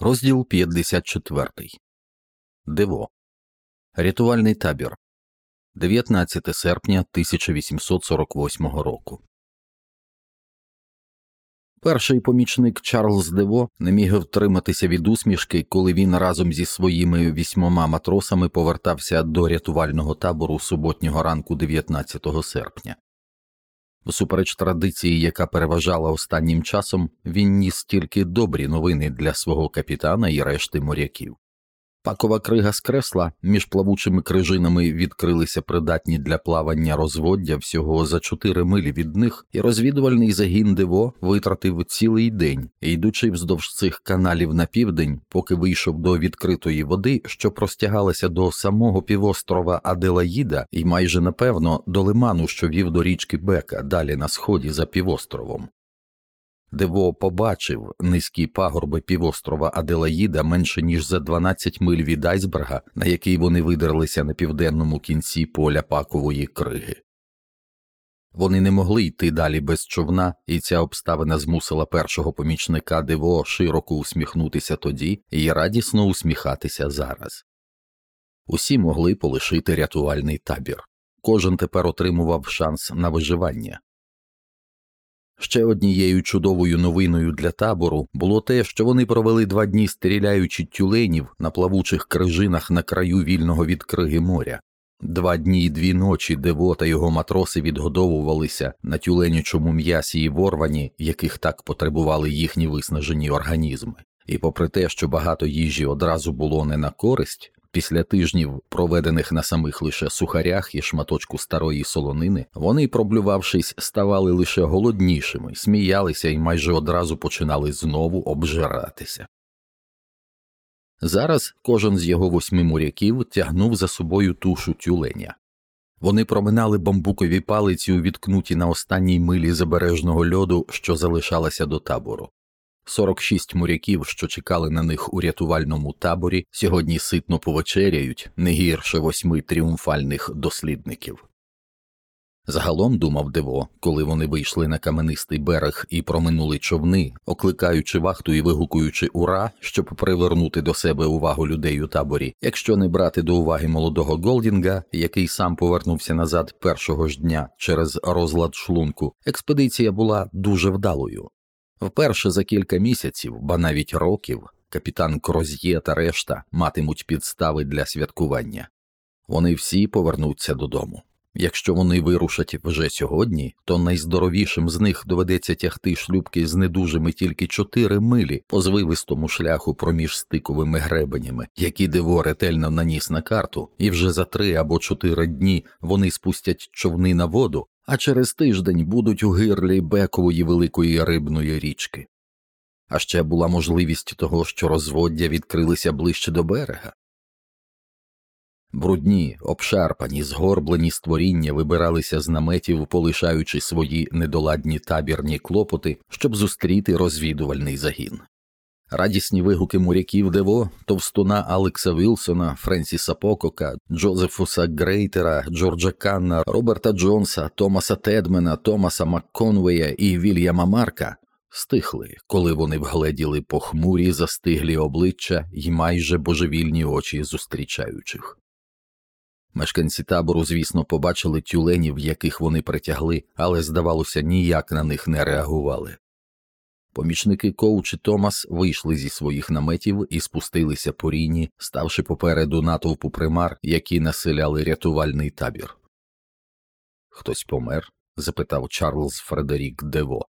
Розділ 54. Диво. Рятувальний табір. 19 серпня 1848 року. Перший помічник Чарльз Дево не міг втриматися від усмішки, коли він разом зі своїми вісьмома матросами повертався до рятувального табору суботнього ранку 19 серпня. Всупереч традиції, яка переважала останнім часом, він ніс тільки добрі новини для свого капітана і решти моряків. Пакова крига з кресла між плавучими крижинами відкрилися придатні для плавання розводдя всього за чотири милі від них, і розвідувальний загін диво витратив цілий день, йдучи вздовж цих каналів на південь, поки вийшов до відкритої води, що простягалася до самого півострова Аделаїда, і майже напевно до лиману, що вів до річки Бека, далі на сході за півостровом. Дево побачив низькі пагорби півострова Аделаїда менше ніж за 12 миль від айсберга, на який вони видерлися на південному кінці поля пакової криги. Вони не могли йти далі без човна, і ця обставина змусила першого помічника диво широко усміхнутися тоді і радісно усміхатися зараз. Усі могли полишити рятувальний табір. Кожен тепер отримував шанс на виживання. Ще однією чудовою новиною для табору було те, що вони провели два дні стріляючи тюленів на плавучих крижинах на краю вільного від криги моря. Два дні й дві ночі Дево та його матроси відгодовувалися на тюленячому м'ясі і ворвані, яких так потребували їхні виснажені організми. І попри те, що багато їжі одразу було не на користь, Після тижнів, проведених на самих лише сухарях і шматочку старої солонини, вони, проблювавшись, ставали лише голоднішими, сміялися і майже одразу починали знову обжиратися. Зараз кожен з його восьми моряків тягнув за собою тушу тюленя. Вони проминали бамбукові палиці, увіткнуті на останній милі забережного льоду, що залишалася до табору. 46 моряків, що чекали на них у рятувальному таборі, сьогодні ситно повечеряють не гірше восьми тріумфальних дослідників. Загалом думав Дево, коли вони вийшли на каменистий берег і проминули човни, окликаючи вахту і вигукуючи ура, щоб привернути до себе увагу людей у таборі, якщо не брати до уваги молодого Голдінга, який сам повернувся назад першого ж дня через розлад шлунку, експедиція була дуже вдалою. Вперше за кілька місяців, ба навіть років, капітан Кроз'є та решта матимуть підстави для святкування. Вони всі повернуться додому. Якщо вони вирушать вже сьогодні, то найздоровішим з них доведеться тягти шлюбки з недужими тільки чотири милі по звивистому шляху проміж стиковими гребенями, які диво ретельно наніс на карту, і вже за три або чотири дні вони спустять човни на воду, а через тиждень будуть у гирлі Бекової великої рибної річки. А ще була можливість того, що розводдя відкрилися ближче до берега. Брудні, обшарпані, згорблені створіння вибиралися з наметів, полишаючи свої недоладні табірні клопоти, щоб зустріти розвідувальний загін. Радісні вигуки моряків Дево, товстуна Алекса Вілсона, Френсіса Покока, Джозефуса Грейтера, Джорджа Канна, Роберта Джонса, Томаса Тедмена, Томаса Макконвея і Вільяма Марка стихли, коли вони вгледіли похмурі застиглі обличчя й майже божевільні очі зустрічаючих. Мешканці табору, звісно, побачили тюленів, яких вони притягли, але, здавалося, ніяк на них не реагували. Помічники Коуч і Томас вийшли зі своїх наметів і спустилися по ріні, ставши попереду натовпу примар, які населяли рятувальний табір. Хтось помер? запитав Чарльз Фредерік Дево.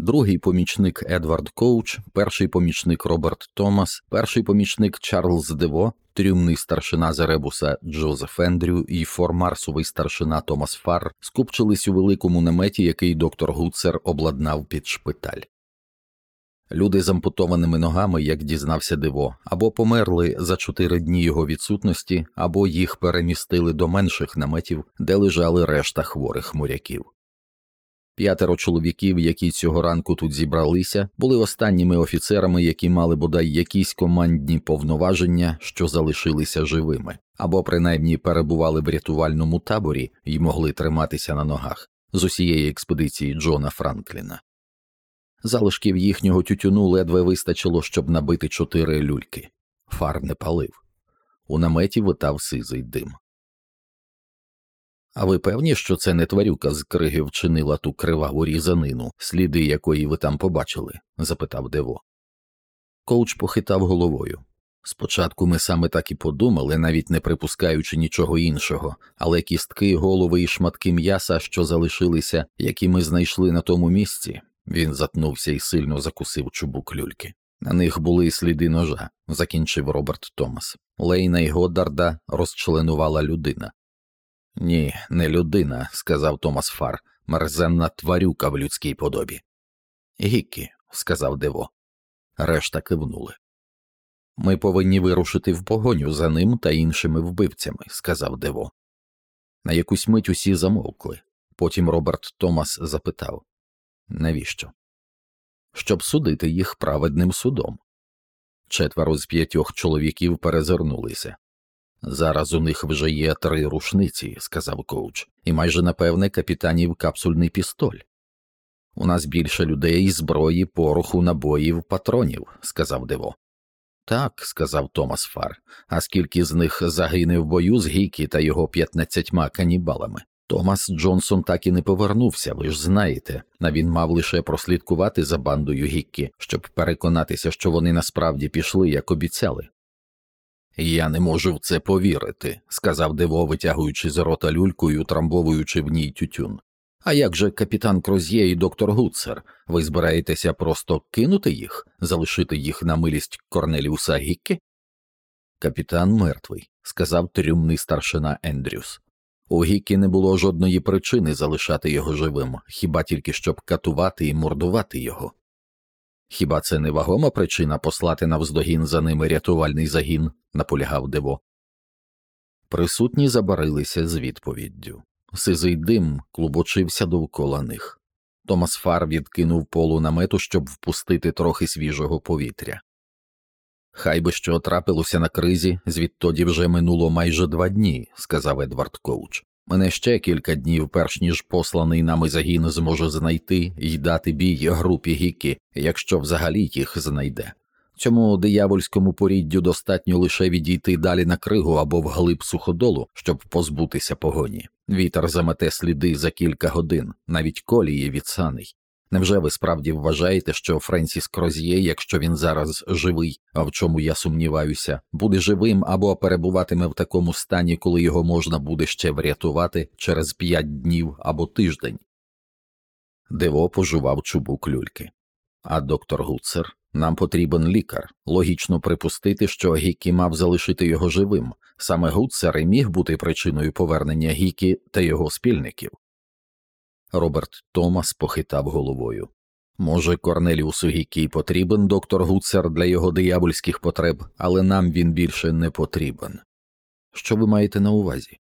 Другий помічник Едвард Коуч, перший помічник Роберт Томас, перший помічник Чарльз Дево, трюмний старшина Зеребуса Джозеф Ендрю і формарсовий старшина Томас Фар скупчились у великому наметі, який доктор Гуцер обладнав під шпиталь. Люди з ампутованими ногами, як дізнався диво, або померли за чотири дні його відсутності, або їх перемістили до менших наметів, де лежали решта хворих моряків. П'ятеро чоловіків, які цього ранку тут зібралися, були останніми офіцерами, які мали бодай якісь командні повноваження, що залишилися живими, або принаймні перебували в рятувальному таборі і могли триматися на ногах з усієї експедиції Джона Франкліна. Залишків їхнього тютюну ледве вистачило, щоб набити чотири люльки. Фар не палив. У наметі витав сизий дим. А ви певні, що це не тварюка з криги вчинила ту криваву різанину, сліди якої ви там побачили? запитав Дево. Коуч похитав головою. Спочатку ми саме так і подумали, навіть не припускаючи нічого іншого, але кістки, голови і шматки м'яса, що залишилися, які ми знайшли на тому місці, він затнувся і сильно закусив чубук люльки. На них були сліди ножа, закінчив Роберт Томас. Лейна й Годдарда розчленувала людина. Ні, не людина, сказав Томас Фар, мерзенна тварюка в людській подобі. Гіккі, сказав Дево. Решта кивнули. Ми повинні вирушити в погоню за ним та іншими вбивцями, сказав Дево. На якусь мить усі замовкли. Потім Роберт Томас запитав Навіщо? Щоб судити їх праведним судом. Четверо з п'ятьох чоловіків перезирнулися. Зараз у них вже є три рушниці, сказав коуч, і майже напевне капітанів капсульний пістоль. У нас більше людей, зброї, пороху, набоїв, патронів, сказав Дево. Так, сказав Томас Фар, а скільки з них загине в бою з Гікі та його п'ятнадцятьма канібалами. Томас Джонсон так і не повернувся, ви ж знаєте, а він мав лише прослідкувати за бандою Гіккі, щоб переконатися, що вони насправді пішли, як обіцяли. Я не можу в це повірити, сказав Дево, витягуючи з рота люльку і утрамбовуючи в ній тютюн. А як же капітан Кроз'є і доктор Гуцер? Ви збираєтеся просто кинути їх, залишити їх на милість Корнеліуса Гіккі? Капітан мертвий, сказав трюмний старшина Ендрюс. У Гікі не було жодної причини залишати його живим, хіба тільки щоб катувати і мордувати його. Хіба це не вагома причина послати навздогін за ними рятувальний загін? наполягав Дево. Присутні забарилися з відповіддю. Сизий дим клубочився довкола них. Томас Фар відкинув полу намету, щоб впустити трохи свіжого повітря. Хай би що трапилося на кризі, звідтоді вже минуло майже два дні, сказав Едвард Коуч. Мене ще кілька днів, перш ніж посланий нами загін зможе знайти і дати бій групі гіки, якщо взагалі їх знайде. Цьому диявольському поріддю достатньо лише відійти далі на кригу або вглиб суходолу, щоб позбутися погоні. Вітер замете сліди за кілька годин, навіть колії від саней. Невже ви справді вважаєте, що Френсіс Кроз'є, якщо він зараз живий, а в чому я сумніваюся, буде живим або перебуватиме в такому стані, коли його можна буде ще врятувати через п'ять днів або тиждень? Дево пожував чубук люльки. А доктор Гуцер, нам потрібен лікар. Логічно припустити, що Гікі мав залишити його живим. Саме Гуцер і міг бути причиною повернення Гікі та його спільників. Роберт Томас похитав головою. Може, Корнеліусу Гікій потрібен доктор Гуцер для його диявольських потреб, але нам він більше не потрібен. Що ви маєте на увазі?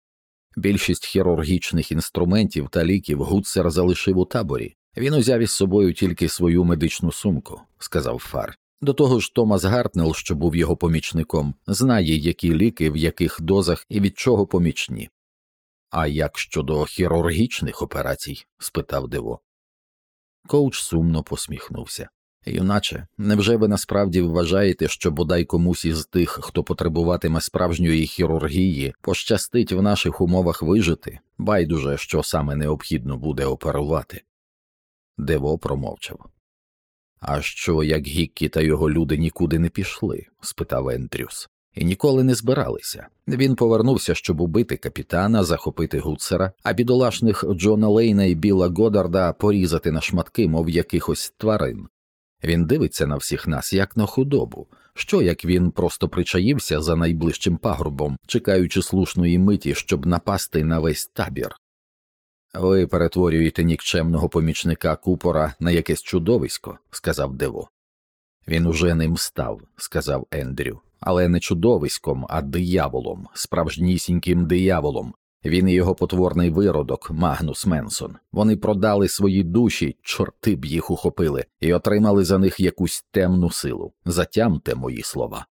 Більшість хірургічних інструментів та ліків Гуцер залишив у таборі. Він узяв із собою тільки свою медичну сумку, сказав Фар. До того ж, Томас Гартнел, що був його помічником, знає, які ліки, в яких дозах і від чого помічні. А як щодо хірургічних операцій? спитав диво. Коуч сумно посміхнувся. Юначе, невже ви насправді вважаєте, що бодай комусь із тих, хто потребуватиме справжньої хірургії, пощастить в наших умовах вижити, байдуже, що саме необхідно буде оперувати? Дево промовчав. А що, як Гіккі та його люди нікуди не пішли? спитав Ендрюс і ніколи не збиралися. Він повернувся, щоб убити капітана, захопити гуцера, а бідолашних Джона Лейна і Біла Годарда порізати на шматки, мов якихось тварин. Він дивиться на всіх нас, як на худобу. Що як він просто причаївся за найближчим пагорбом, чекаючи слушної миті, щоб напасти на весь табір? Ви перетворюєте нікчемного помічника купора на якесь чудовисько, сказав Дево. Він уже ним став, сказав Ендрю але не чудовиськом, а дияволом, справжнісіньким дияволом. Він і його потворний виродок, Магнус Менсон. Вони продали свої душі, чорти б їх ухопили, і отримали за них якусь темну силу. Затямте мої слова.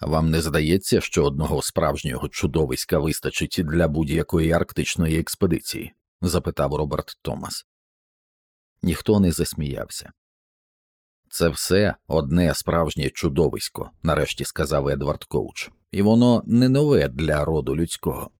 Вам не здається, що одного справжнього чудовиська вистачить для будь-якої арктичної експедиції? запитав Роберт Томас. Ніхто не засміявся. Це все одне справжнє чудовисько, нарешті сказав Едвард Коуч, і воно не нове для роду людського.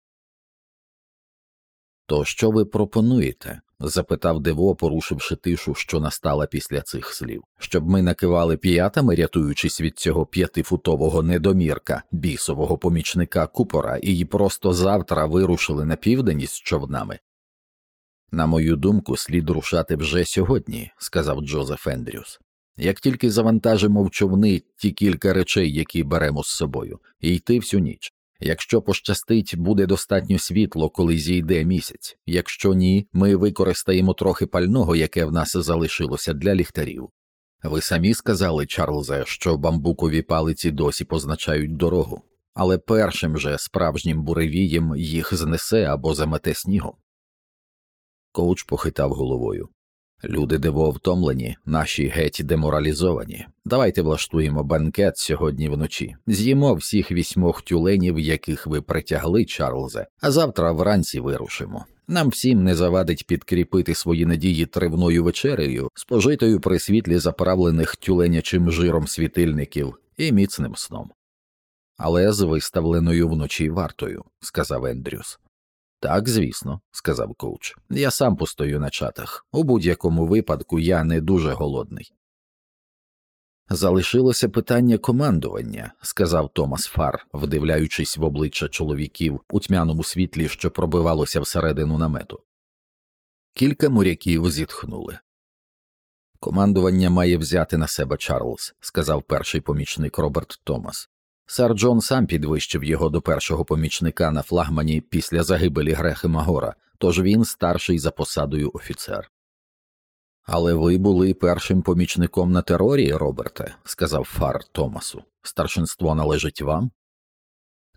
То що ви пропонуєте? запитав Дево, порушивши тишу, що настала після цих слів, щоб ми накивали п'ятами, рятуючись від цього п'ятифутового недомірка, бісового помічника купора, і просто завтра вирушили на південь із човнами. На мою думку, слід рушати вже сьогодні, сказав Джозеф Ендрюс. Як тільки завантажимо в човни ті кілька речей, які беремо з собою, і йти всю ніч. Якщо пощастить, буде достатньо світло, коли зійде місяць, якщо ні, ми використаємо трохи пального, яке в нас залишилося для ліхтарів. Ви самі сказали, Чарльзе, що бамбукові палиці досі позначають дорогу, але першим же справжнім буревієм їх знесе або замете снігом. Коуч похитав головою. Люди диво втомлені, наші геть деморалізовані. Давайте влаштуємо банкет сьогодні вночі. З'їмо всіх вісьмох тюленів, яких ви притягли, Чарльзе, а завтра вранці вирушимо. Нам всім не завадить підкріпити свої надії тривною вечерею, спожитою при світлі заправлених тюленячим жиром світильників і міцним сном. Але з виставленою вночі вартою, сказав Ендрюс. Так, звісно, сказав коуч. Я сам постою на чатах. У будь-якому випадку я не дуже голодний. Залишилося питання командування, сказав Томас Фар, вдивляючись в обличчя чоловіків у тьмяному світлі, що пробивалося всередину намету. Кілька моряків зітхнули. Командування має взяти на себе Чарльз, сказав перший помічник Роберт Томас. Сер Джон сам підвищив його до першого помічника на флагмані після загибелі Грехима Гора, тож він старший за посадою офіцер. Але ви були першим помічником на терорі, Роберте, сказав Фар Томасу. Старшинство належить вам?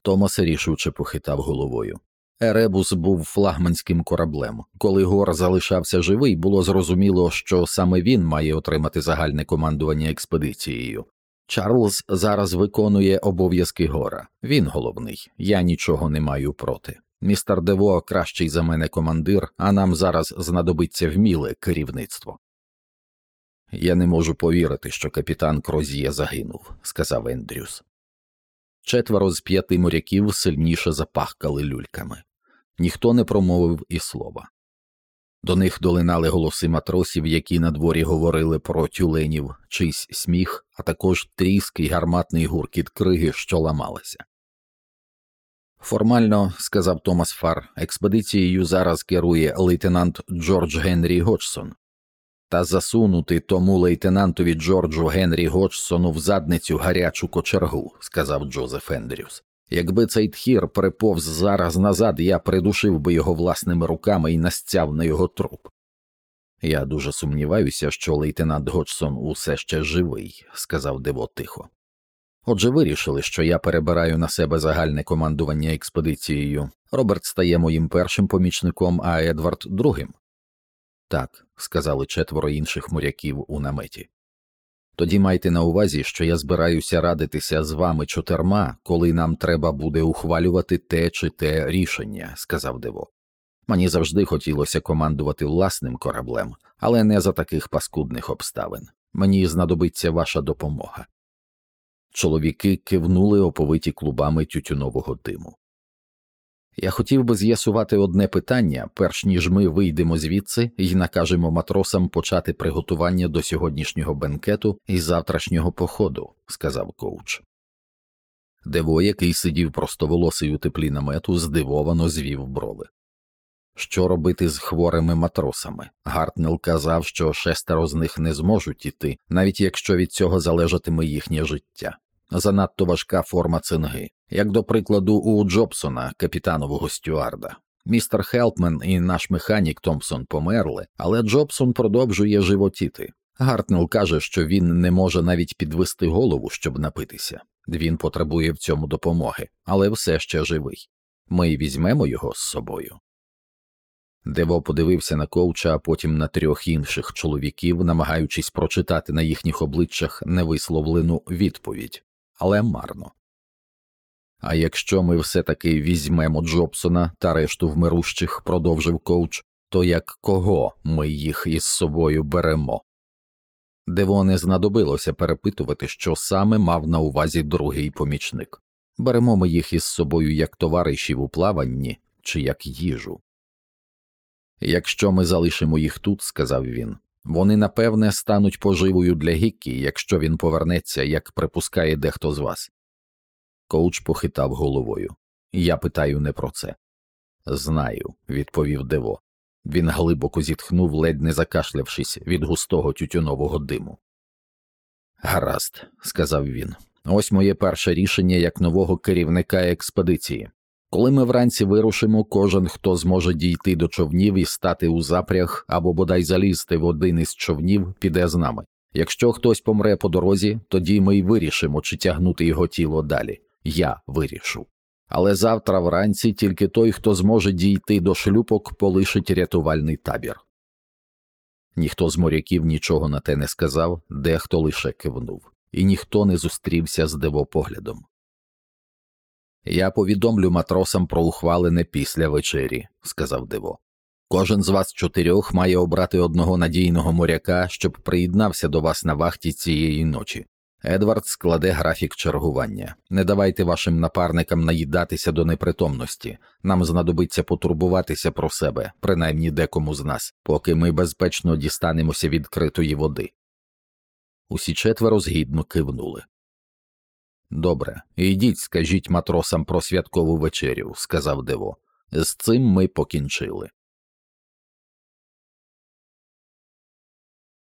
Томас рішуче похитав головою. Еребус був флагманським кораблем. Коли Гор залишався живий, було зрозуміло, що саме він має отримати загальне командування експедицією. Чарльз зараз виконує обов'язки гора. Він головний, я нічого не маю проти. Містер Дево кращий за мене командир, а нам зараз знадобиться вміле керівництво. Я не можу повірити, що капітан Крозіє загинув, сказав Ендрюс. Четверо з п'яти моряків сильніше запахкали люльками. Ніхто не промовив і слова. До них долинали голоси матросів, які на дворі говорили про тюленів, чийсь сміх, а також тріск і гарматний гуркіт криги, що ламалися. Формально, сказав Томас Фар, експедицією зараз керує лейтенант Джордж Генрі Годжсон. Та засунути тому лейтенантові Джорджу Генрі Годжсону в задницю гарячу кочергу, сказав Джозеф Ендрюс. Якби цей тхір приповз зараз назад, я придушив би його власними руками і настяв на його труп. Я дуже сумніваюся, що лейтенант Годжсон усе ще живий, сказав диво тихо. Отже, вирішили, що я перебираю на себе загальне командування експедицією. Роберт стає моїм першим помічником, а Едвард другим. Так, сказали четверо інших моряків у наметі. Тоді майте на увазі, що я збираюся радитися з вами чотирма, коли нам треба буде ухвалювати те чи те рішення, сказав Дево. Мені завжди хотілося командувати власним кораблем, але не за таких паскудних обставин. Мені знадобиться ваша допомога. Чоловіки кивнули оповиті клубами тютюнового диму. Я хотів би з'ясувати одне питання, перш ніж ми вийдемо звідси і накажемо матросам почати приготування до сьогоднішнього бенкету і завтрашнього походу, сказав коуч. Дево, який сидів простоволосий у теплі намету, здивовано звів брови. Що робити з хворими матросами? Гартнел казав, що шестеро з них не зможуть іти, навіть якщо від цього залежатиме їхнє життя. Занадто важка форма цинги, як до прикладу, у Джобсона, капітанового стюарда. Містер Хелпмен і наш механік Томпсон померли, але Джобсон продовжує животіти. Гартнел каже, що він не може навіть підвести голову, щоб напитися. Він потребує в цьому допомоги, але все ще живий. Ми візьмемо його з собою. Дево подивився на Коуча, а потім на трьох інших чоловіків, намагаючись прочитати на їхніх обличчях невисловлену відповідь, але марно. А якщо ми все таки візьмемо Джобсона та решту вмирущих, продовжив коуч, То як кого ми їх із собою беремо? Дево не знадобилося перепитувати, що саме мав на увазі другий помічник. Беремо ми їх із собою як товаришів у плаванні чи як їжу. Якщо ми залишимо їх тут, сказав він, вони напевне стануть поживою для Гіккі, якщо він повернеться, як припускає дехто з вас. Коуч похитав головою. Я питаю не про це. Знаю, відповів Дево. Він глибоко зітхнув, ледь не закашлявшись від густого тютюнового диму. Гаразд, сказав він. Ось моє перше рішення як нового керівника експедиції. Коли ми вранці вирушимо, кожен, хто зможе дійти до човнів і стати у запряг або бодай залізти в один із човнів, піде з нами. Якщо хтось помре по дорозі, тоді ми й вирішимо, чи тягнути його тіло далі. Я вирішу. Але завтра вранці тільки той, хто зможе дійти до шлюпок, полишить рятувальний табір. Ніхто з моряків нічого на те не сказав, дехто лише кивнув, і ніхто не зустрівся з дивопоглядом. Я повідомлю матросам про ухвалене після вечері, сказав диво. Кожен з вас чотирьох має обрати одного надійного моряка, щоб приєднався до вас на вахті цієї ночі. Едвард складе графік чергування. Не давайте вашим напарникам наїдатися до непритомності. Нам знадобиться потурбуватися про себе, принаймні декому з нас, поки ми безпечно дістанемося відкритої води. Усі четверо згідно кивнули. Добре, йдіть, скажіть матросам про святкову вечерю, сказав диво. З цим ми покінчили.